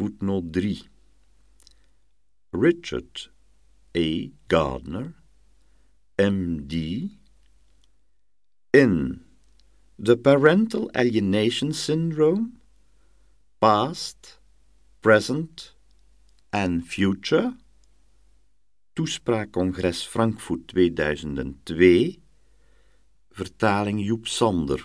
Voetnoot 3. Richard A. Gardner, MD, in The Parental Alienation Syndrome, Past, Present and Future, Toespraakcongres Frankfurt 2002, vertaling Joep Sander.